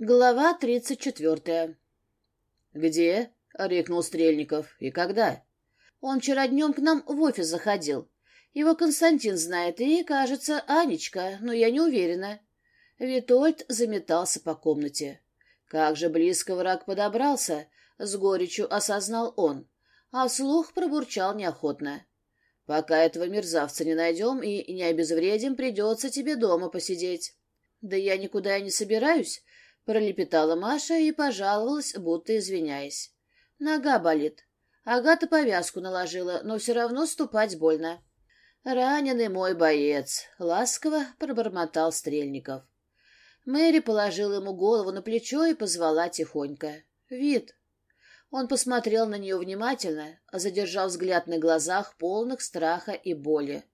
Глава тридцать четвертая. «Где?» — рыкнул Стрельников. «И когда?» «Он вчера днем к нам в офис заходил. Его Константин знает и, кажется, Анечка, но я не уверена». Витольд заметался по комнате. Как же близко враг подобрался, с горечью осознал он, а слух пробурчал неохотно. «Пока этого мерзавца не найдем и не обезвредим, придется тебе дома посидеть». «Да я никуда и не собираюсь», Пролепетала Маша и пожаловалась, будто извиняясь. Нога болит. Агата повязку наложила, но все равно ступать больно. «Раненый мой боец!» — ласково пробормотал Стрельников. Мэри положила ему голову на плечо и позвала тихонько. «Вид!» Он посмотрел на нее внимательно, задержал взгляд на глазах, полных страха и боли.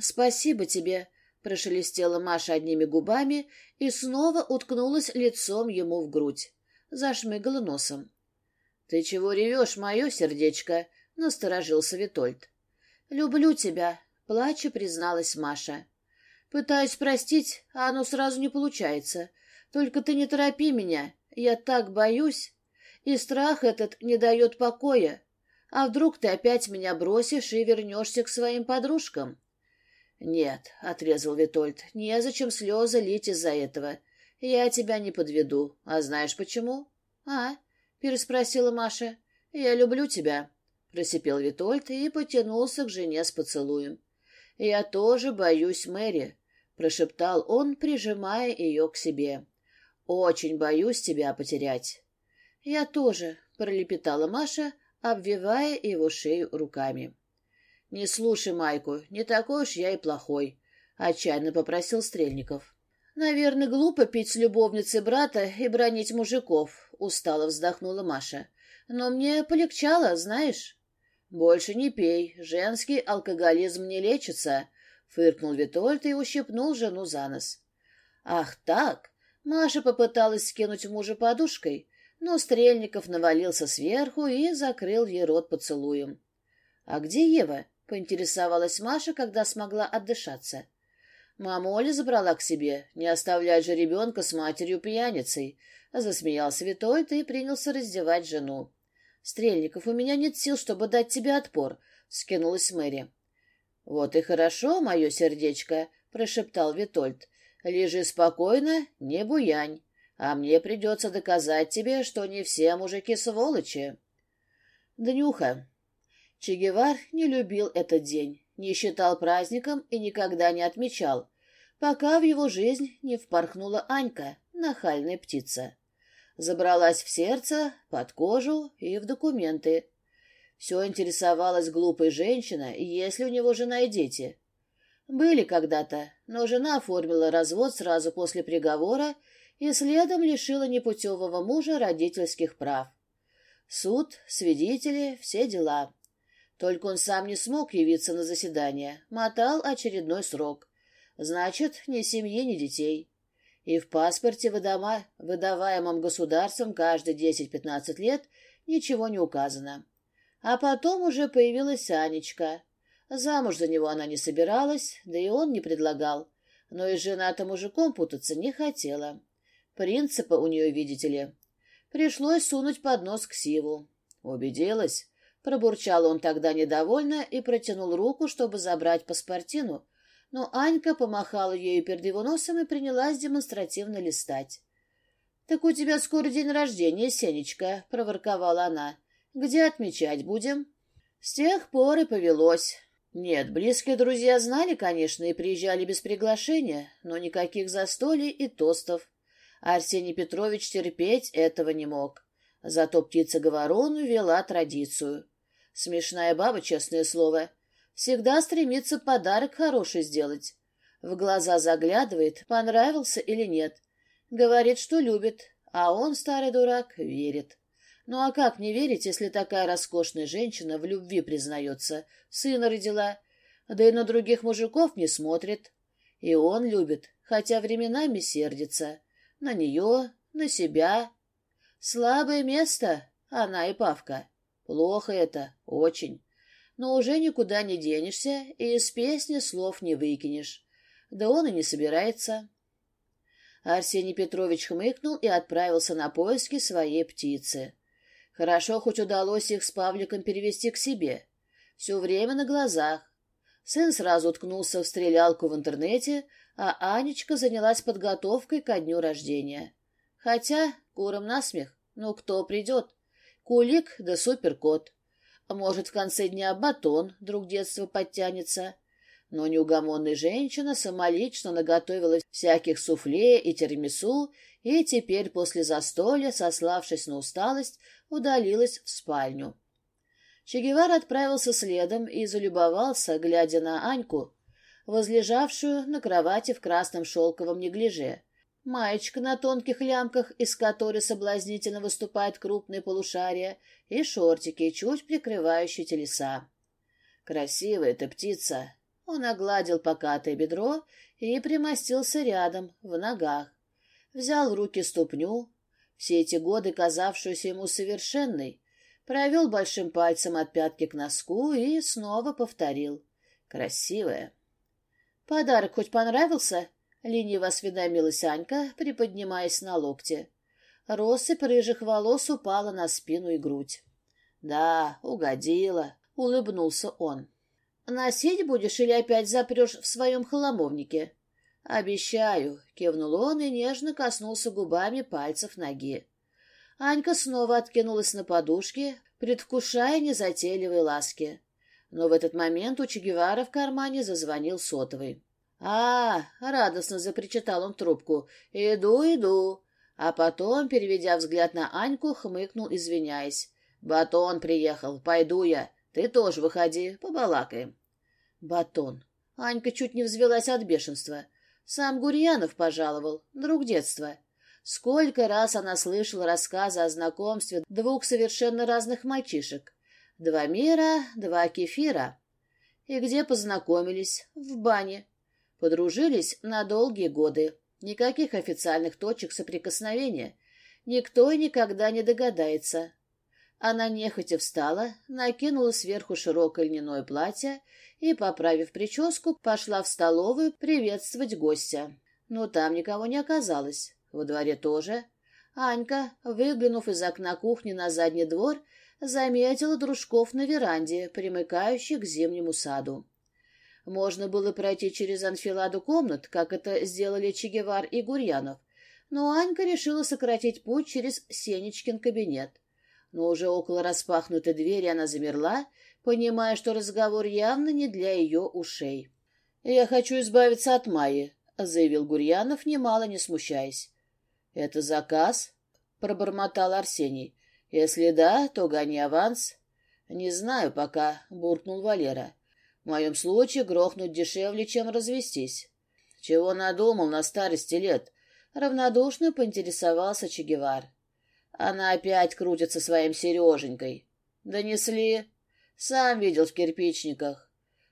«Спасибо тебе!» Прошелестела Маша одними губами и снова уткнулась лицом ему в грудь. Зашмыгала носом. — Ты чего ревешь, мое сердечко? — насторожился Витольд. — Люблю тебя, — плача призналась Маша. — Пытаюсь простить, а оно сразу не получается. Только ты не торопи меня, я так боюсь. И страх этот не дает покоя. А вдруг ты опять меня бросишь и вернешься к своим подружкам? — «Нет», — отрезал Витольд, — «незачем слезы лить из-за этого. Я тебя не подведу. А знаешь почему?» «А?» — переспросила Маша. «Я люблю тебя», — просипел Витольд и потянулся к жене с поцелуем. «Я тоже боюсь Мэри», — прошептал он, прижимая ее к себе. «Очень боюсь тебя потерять». «Я тоже», — пролепетала Маша, обвивая его шею руками. Не слушай Майку, не такой уж я и плохой, — отчаянно попросил Стрельников. Наверное, глупо пить с любовницей брата и бронить мужиков, — устало вздохнула Маша. Но мне полегчало, знаешь. Больше не пей, женский алкоголизм не лечится, — фыркнул Витольд и ущипнул жену за нос. Ах так! Маша попыталась скинуть мужа подушкой, но Стрельников навалился сверху и закрыл ей рот поцелуем. — А где Ева? поинтересовалась Маша, когда смогла отдышаться. «Мама Оля забрала к себе, не оставлять же ребенка с матерью-пьяницей», — засмеялся Витольд и принялся раздевать жену. «Стрельников, у меня нет сил, чтобы дать тебе отпор», — скинулась Мэри. «Вот и хорошо, мое сердечко», — прошептал Витольд. «Лежи спокойно, не буянь, а мне придется доказать Чегевар не любил этот день, не считал праздником и никогда не отмечал, пока в его жизнь не впорхнула Анька, нахальная птица. Забралась в сердце, под кожу и в документы. Все интересовалась глупой женщина, есть ли у него жена и дети. Были когда-то, но жена оформила развод сразу после приговора и следом лишила непутевого мужа родительских прав. Суд, свидетели, все дела. Только он сам не смог явиться на заседание, мотал очередной срок. Значит, ни семьи, ни детей. И в паспорте, выдама, выдаваемом государством каждые 10-15 лет, ничего не указано. А потом уже появилась Анечка. Замуж за него она не собиралась, да и он не предлагал. Но и жена-то мужиком путаться не хотела. Принципа у нее, видите ли. Пришлось сунуть под нос к Сиву. Убедилась? Пробурчал он тогда недовольно и протянул руку, чтобы забрать паспортину, но Анька помахала ею перед его носом и принялась демонстративно листать. — Так у тебя скоро день рождения, Сенечка, — проворковала она. — Где отмечать будем? С тех пор и повелось. Нет, близкие друзья знали, конечно, и приезжали без приглашения, но никаких застолий и тостов. Арсений Петрович терпеть этого не мог. Зато птица-говорон вела традицию. Смешная баба, честное слово. Всегда стремится подарок хороший сделать. В глаза заглядывает, понравился или нет. Говорит, что любит, а он, старый дурак, верит. Ну а как не верить, если такая роскошная женщина в любви признается, сына родила, да и на других мужиков не смотрит. И он любит, хотя временами сердится. На нее, на себя. Слабое место, она и Павка. Плохо это, очень. Но уже никуда не денешься и из песни слов не выкинешь. Да он и не собирается. Арсений Петрович хмыкнул и отправился на поиски своей птицы. Хорошо хоть удалось их с Павликом перевести к себе. Все время на глазах. Сын сразу уткнулся в стрелялку в интернете, а Анечка занялась подготовкой ко дню рождения. Хотя, куром насмех, но ну кто придет? Кулик да суперкот. Может, в конце дня батон друг детства подтянется. Но неугомонная женщина самолично наготовила всяких суфле и термису и теперь после застолья, сославшись на усталость, удалилась в спальню. Чегевар отправился следом и залюбовался, глядя на Аньку, возлежавшую на кровати в красном шелковом неглиже. Маечка на тонких лямках, из которой соблазнительно выступает крупные полушария, и шортики, чуть прикрывающие телеса. «Красивая эта птица!» Он огладил покатое бедро и примостился рядом, в ногах. Взял в руки ступню, все эти годы казавшуюся ему совершенной, провел большим пальцем от пятки к носку и снова повторил. «Красивая!» «Подарок хоть понравился?» Лениво осведомилась Анька, приподнимаясь на локте. Россыпь рыжих волос упала на спину и грудь. «Да, угодила», — улыбнулся он. «Носить будешь или опять запрешь в своем холомовнике?» «Обещаю», — кивнул он и нежно коснулся губами пальцев ноги. Анька снова откинулась на подушке, предвкушая незатейливые ласки. Но в этот момент у Чегевара в кармане зазвонил сотовый. «А, — радостно запричитал он трубку, — иду, иду». А потом, переведя взгляд на Аньку, хмыкнул, извиняясь. «Батон приехал, пойду я. Ты тоже выходи, побалакаем». Батон. Анька чуть не взвелась от бешенства. Сам Гурьянов пожаловал, друг детства. Сколько раз она слышала рассказы о знакомстве двух совершенно разных мальчишек. Два мира, два кефира. И где познакомились? В бане. Подружились на долгие годы. Никаких официальных точек соприкосновения. Никто и никогда не догадается. Она нехотя встала, накинула сверху широкое льняное платье и, поправив прическу, пошла в столовую приветствовать гостя. Но там никого не оказалось. Во дворе тоже. Анька, выглянув из окна кухни на задний двор, заметила дружков на веранде, примыкающей к зимнему саду. Можно было пройти через анфиладу комнат, как это сделали Чегевар и Гурьянов, но Анька решила сократить путь через Сенечкин кабинет. Но уже около распахнутой двери она замерла, понимая, что разговор явно не для ее ушей. «Я хочу избавиться от Майи», — заявил Гурьянов, немало не смущаясь. «Это заказ?» — пробормотал Арсений. «Если да, то гони аванс». «Не знаю пока», — буркнул Валера. В моем случае грохнуть дешевле, чем развестись. Чего надумал на старости лет? Равнодушно поинтересовался Чегевар. Она опять крутится своим Сереженькой. Донесли. Сам видел в кирпичниках.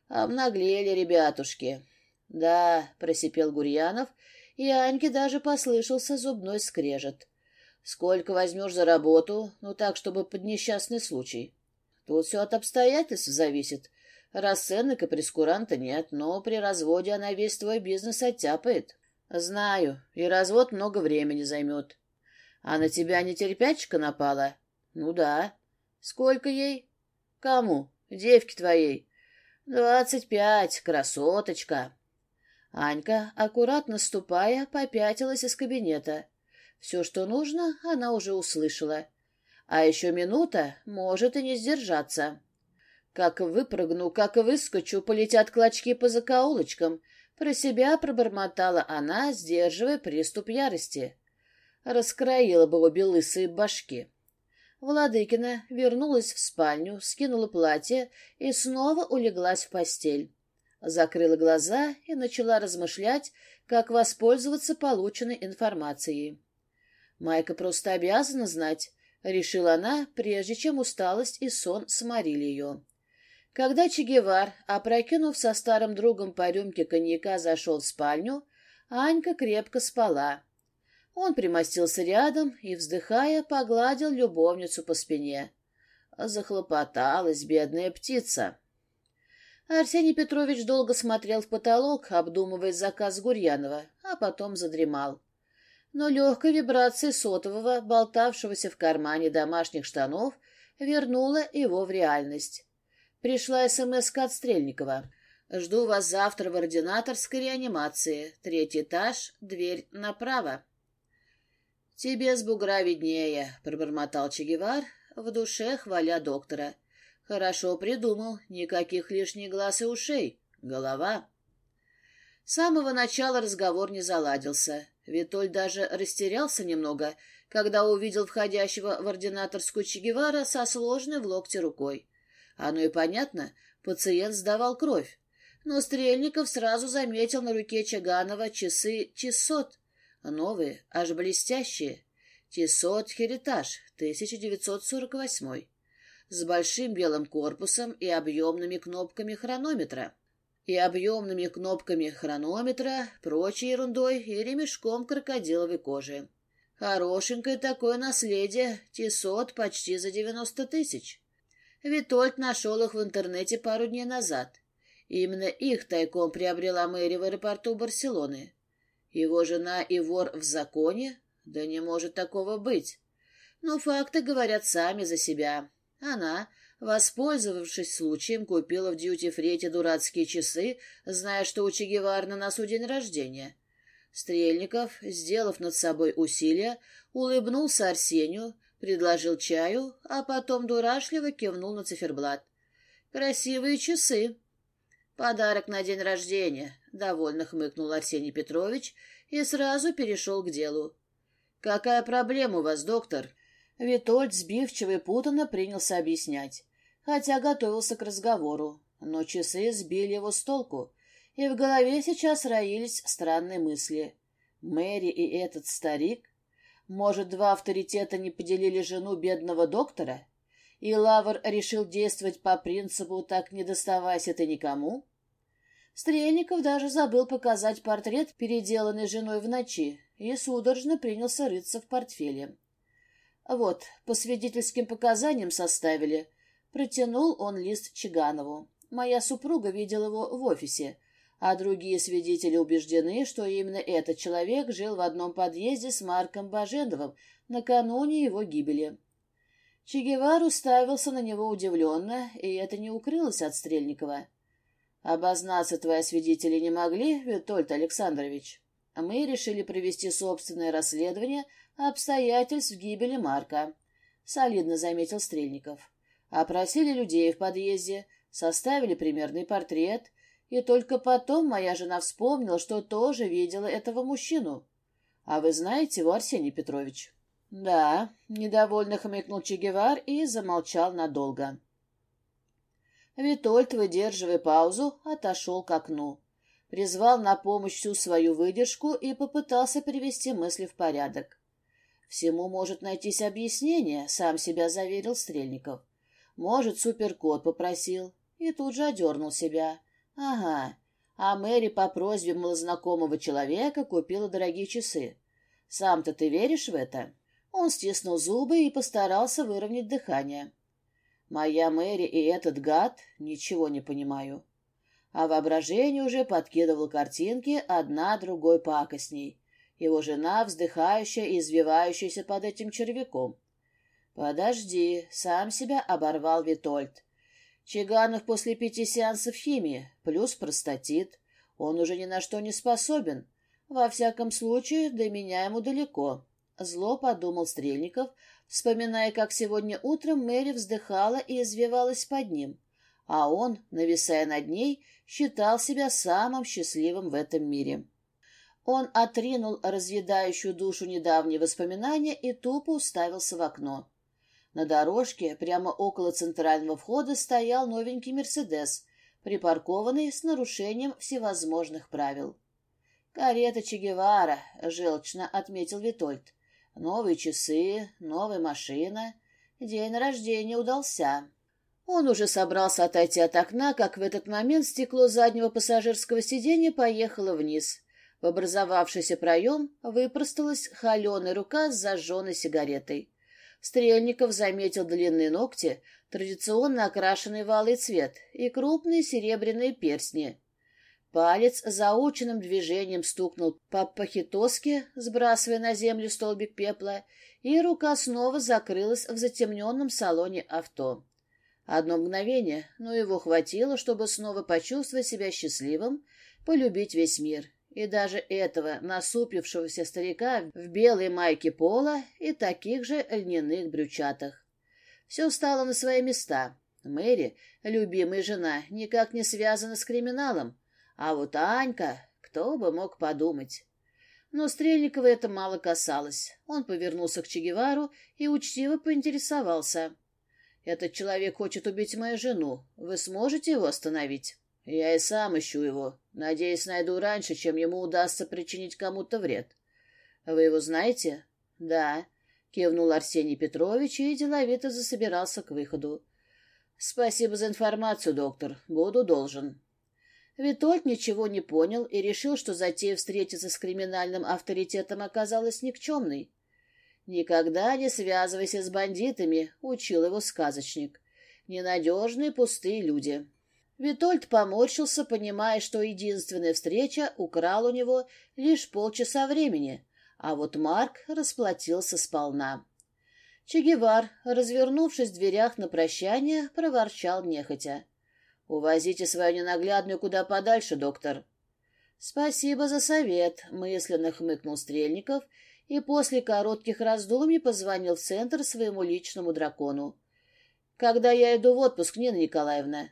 Обнаглели ребятушки. Да, просипел Гурьянов, и Аньке даже послышался зубной скрежет. Сколько возьмешь за работу, ну так, чтобы под несчастный случай? Тут все от обстоятельств зависит. Расценок и прескуранта нет, но при разводе она весь твой бизнес оттяпает. Знаю, и развод много времени займет. А на тебя не терпячка напала? Ну да. Сколько ей? Кому? Девке твоей. Двадцать пять, красоточка. Анька, аккуратно ступая, попятилась из кабинета. Все, что нужно, она уже услышала. А еще минута может и не сдержаться. Как выпрыгну, как выскочу, полетят клочки по закоулочкам. Про себя пробормотала она, сдерживая приступ ярости. Раскроила бы обе лысые башки. Владыкина вернулась в спальню, скинула платье и снова улеглась в постель. Закрыла глаза и начала размышлять, как воспользоваться полученной информацией. Майка Когда Чегевар, опрокинув со старым другом по рюмке коньяка, зашел в спальню, Анька крепко спала. Он примостился рядом и, вздыхая, погладил любовницу по спине. Захлопоталась бедная птица. Арсений Петрович долго смотрел в потолок, обдумывая заказ Гурьянова, а потом задремал. Но легкая вибрация сотового, болтавшегося в кармане домашних штанов, вернула его в реальность. Пришла СМС от Стрельникова. Жду вас завтра в ординаторской реанимации. Третий этаж, дверь направо. «Тебе с бугра виднее», — пробормотал Чегевар, в душе хваля доктора. «Хорошо придумал. Никаких лишних глаз и ушей. Голова». С самого начала разговор не заладился. Витоль даже растерялся немного, когда увидел входящего в ординаторскую Чегевара со сложной в локте рукой. Оно и понятно, пациент сдавал кровь. Но Стрельников сразу заметил на руке Чаганова часы «Чесот». Новые, аж блестящие. «Чесот Херитаж», 1948 с большим белым корпусом и объемными кнопками хронометра. И объемными кнопками хронометра, прочей ерундой и ремешком крокодиловой кожи. Хорошенькое такое наследие, тесот почти за девяносто тысяч. Витольд нашел их в интернете пару дней назад. Именно их тайком приобрела Мэри в аэропорту Барселоны. Его жена и вор в законе? Да не может такого быть. Но факты говорят сами за себя. Она, воспользовавшись случаем, купила в дьюти-фри эти дурацкие часы, зная, что у Че Гевар на носу день рождения. Стрельников, сделав над собой усилие, улыбнулся Арсению, предложил чаю, а потом дурашливо кивнул на циферблат. «Красивые часы!» «Подарок на день рождения», — довольно хмыкнул Арсений Петрович и сразу перешел к делу. «Какая проблема у вас, доктор?» Витольд сбивчиво и путанно принялся объяснять, хотя готовился к разговору, но часы сбили его с толку, и в голове сейчас роились странные мысли. Мэри и этот старик может, два авторитета не поделили жену бедного доктора? И Лавр решил действовать по принципу «так не доставайся это никому»? Стрельников даже забыл показать портрет, переделанный женой в ночи, и судорожно принялся рыться в портфеле. «Вот, по свидетельским показаниям составили». Протянул он лист Чиганову. Моя супруга видела его в офисе а другие свидетели убеждены, что именно этот человек жил в одном подъезде с Марком Баженовым накануне его гибели. Че Гевар уставился на него удивленно, и это не укрылось от Стрельникова. «Обознаться твои свидетели не могли, Витольд Александрович. Мы решили провести собственное расследование обстоятельств гибели Марка», — солидно заметил Стрельников. «Опросили людей в подъезде, составили примерный портрет» И только потом моя жена вспомнила, что тоже видела этого мужчину. А вы знаете его, Арсений Петрович? Да, недовольно хмыкнул Чегевар и замолчал надолго. Витольд, выдерживая паузу, отошел к окну. Призвал на помощь всю свою выдержку и попытался привести мысли в порядок. Всему может найтись объяснение, сам себя заверил Стрельников. Может, суперкот попросил. И тут же одернул себя. Ага. А Мэри по просьбе малознакомого человека купила дорогие часы. Сам-то ты веришь в это? Он стиснул зубы и постарался выровнять дыхание. Моя Мэри и этот гад ничего не понимаю. А воображение уже подкидывало картинки одна другой пакостней. Его жена, вздыхающая и извивающаяся под этим червяком. «Подожди», — сам себя оборвал Витольд. Чиганов после пяти сеансов химии, плюс простатит. Он уже ни на что не способен. Во всяком случае, до меня ему далеко. Зло подумал Стрельников, вспоминая, как сегодня утром Мэри вздыхала и извивалась под ним. А он, нависая над ней, считал себя самым счастливым в этом мире. Он отринул разъедающую душу недавние воспоминания и тупо уставился в окно. На дорожке прямо около центрального входа стоял новенький «Мерседес», припаркованный с нарушением всевозможных правил. «Карета Че Гевара», — желчно отметил Витольд. «Новые часы, новая машина. День рождения удался». Он уже собрался отойти от окна, как в этот момент стекло заднего пассажирского сиденья поехало вниз. В образовавшийся проем выпросталась холеная рука с зажженной сигаретой. Стрельников заметил длинные ногти, традиционно окрашенный в алый цвет и крупные серебряные перстни. Палец заученным движением стукнул по пахитоске, сбрасывая на землю столбик пепла, и рука снова закрылась в затемненном салоне авто. Одно мгновение, но его хватило, чтобы снова почувствовать себя счастливым, полюбить весь мир и даже этого насупившегося старика в белой майке пола и таких же льняных брючатах. Все встало на свои места. Мэри, любимая жена, никак не связана с криминалом. А вот Анька, кто бы мог подумать. Но Стрельникова это мало касалось. Он повернулся к Чегевару и учтиво поинтересовался. «Этот человек хочет убить мою жену. Вы сможете его остановить?» «Я и сам ищу его», Надеюсь, найду раньше, чем ему удастся причинить кому-то вред. Вы его знаете? Да. Кивнул Арсений Петрович и деловито засобирался к выходу. Спасибо за информацию, доктор. Буду должен. Витольд ничего не понял и решил, что затея встретиться с криминальным авторитетом оказалась никчемной. «Никогда не связывайся с бандитами», — учил его сказочник. «Ненадежные пустые люди». Витольд поморщился, понимая, что единственная встреча украла у него лишь полчаса времени, а вот Марк расплатился сполна. Чегевар, развернувшись в дверях на прощание, проворчал нехотя. «Увозите свою ненаглядную куда подальше, доктор». «Спасибо за совет», — мысленно хмыкнул Стрельников и после коротких раздумий позвонил в центр своему личному дракону. «Когда я иду в отпуск, Нина Николаевна?»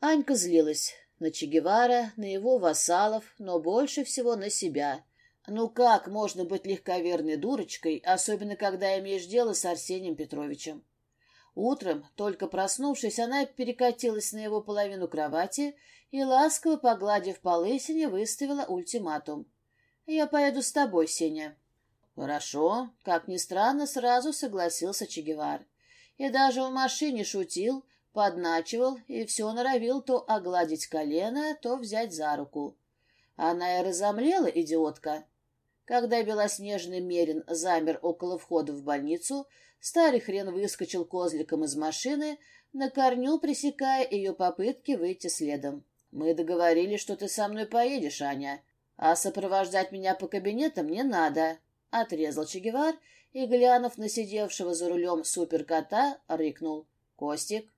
Анька злилась на Чегевара, на его вассалов, но больше всего на себя. Ну как можно быть легковерной дурочкой, особенно когда имеешь дело с Арсением Петровичем? Утром, только проснувшись, она перекатилась на его половину кровати и, ласково погладив по лысине, выставила ультиматум. «Я поеду с тобой, Сеня». «Хорошо», — как ни странно, сразу согласился Чегевар. И даже в машине шутил — подначивал и все норовил то огладить колено, то взять за руку. Она и разомлела, идиотка. Когда белоснежный Мерин замер около входа в больницу, старый хрен выскочил козликом из машины, на корню пресекая ее попытки выйти следом. «Мы договорились, что ты со мной поедешь, Аня, а сопровождать меня по кабинетам не надо», — отрезал Чегевар и, глянув на сидевшего за рулем суперкота, рыкнул. «Костик,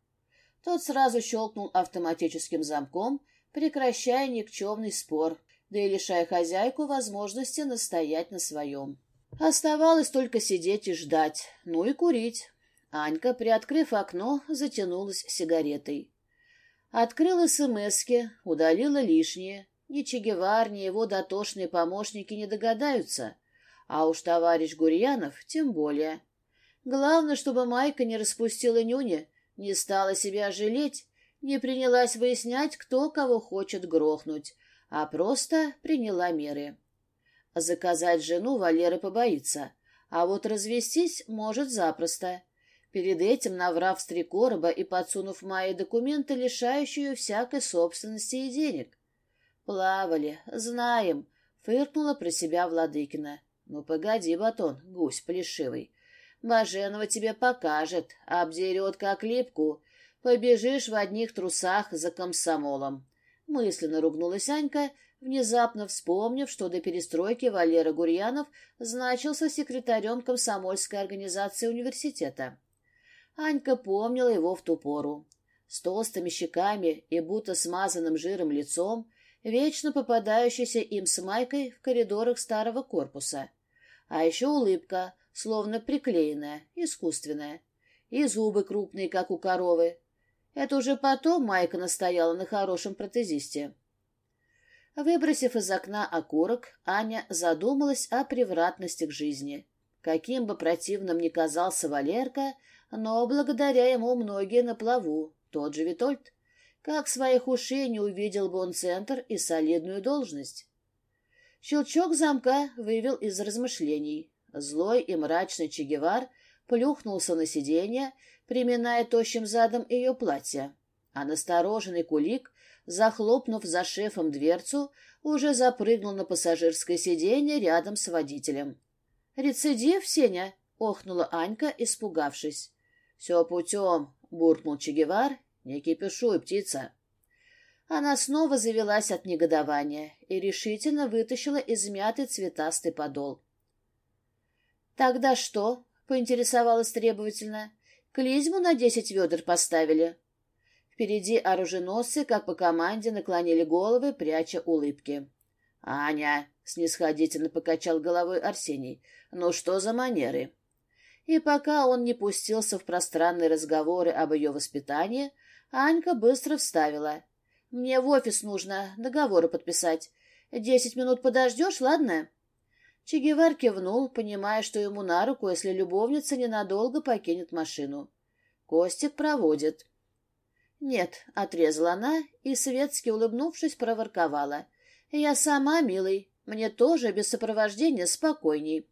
тот сразу щелкнул автоматическим замком, прекращая никчемный спор, да и лишая хозяйку возможности настоять на своем. Оставалось только сидеть и ждать, ну и курить. Анька, приоткрыв окно, затянулась сигаретой. Открыла смски, удалила лишнее. Ни Чегевар, ни его дотошные помощники не догадаются. А уж товарищ Гурьянов тем более. Главное, чтобы Майка не распустила нюни не стала себя жалеть, не принялась выяснять, кто кого хочет грохнуть, а просто приняла меры. Заказать жену Валера побоится, а вот развестись может запросто. Перед этим, наврав с три короба и подсунув майе документы, лишающие ее всякой собственности и денег. «Плавали, знаем», — фыркнула про себя Владыкина. «Ну, погоди, батон, гусь плешивый. Блаженного тебе покажет, обдерет как липку. Побежишь в одних трусах за комсомолом. Мысленно ругнулась Анька, внезапно вспомнив, что до перестройки Валера Гурьянов значился секретарем комсомольской организации университета. Анька помнила его в ту пору. С толстыми щеками и будто смазанным жиром лицом, вечно попадающийся им с Майкой в коридорах старого корпуса. А еще улыбка, словно приклеенная, искусственная. И зубы крупные, как у коровы. Это уже потом Майка настояла на хорошем протезисте. Выбросив из окна окурок, Аня задумалась о превратности жизни. Каким бы противным ни казался Валерка, но благодаря ему многие на плаву, тот же Витольд. Как своих ушей не увидел бы он центр и солидную должность. Щелчок замка вывел из размышлений. Злой и мрачный Чегевар плюхнулся на сиденье, приминая тощим задом ее платье, а настороженный кулик, захлопнув за шефом дверцу, уже запрыгнул на пассажирское сиденье рядом с водителем. «Рецидив, Сеня!» — охнула Анька, испугавшись. «Все путем!» — буркнул Чегевар. «Не кипишуй, птица!» Она снова завелась от негодования и решительно вытащила измятый цветастый подол. Тогда что? поинтересовалась требовательно. Клизму на десять ведер поставили. Впереди оруженосцы, как по команде, наклонили головы, пряча улыбки. «Аня!» — снисходительно покачал головой Арсений. «Ну что за манеры?» И пока он не пустился в пространные разговоры об ее воспитании, Анька быстро вставила. «Мне в офис нужно договоры подписать. Десять минут подождешь, ладно?» Чегевар кивнул, понимая, что ему на руку, если любовница ненадолго покинет машину. Костик проводит. «Нет», — отрезала она и, светски улыбнувшись, проворковала. «Я сама, милый. Мне тоже без сопровождения спокойней».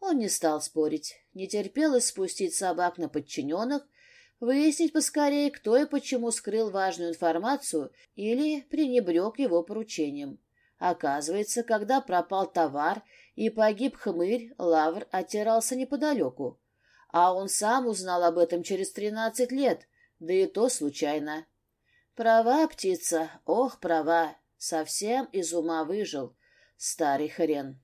Он не стал спорить, не терпел спустить собак на подчиненных, выяснить поскорее, кто и почему скрыл важную информацию или пренебрег его поручением. Оказывается, когда пропал товар и погиб хмырь, лавр оттирался неподалеку. А он сам узнал об этом через тринадцать лет, да и то случайно. Права, птица, ох, права, совсем из ума выжил, старый хрен.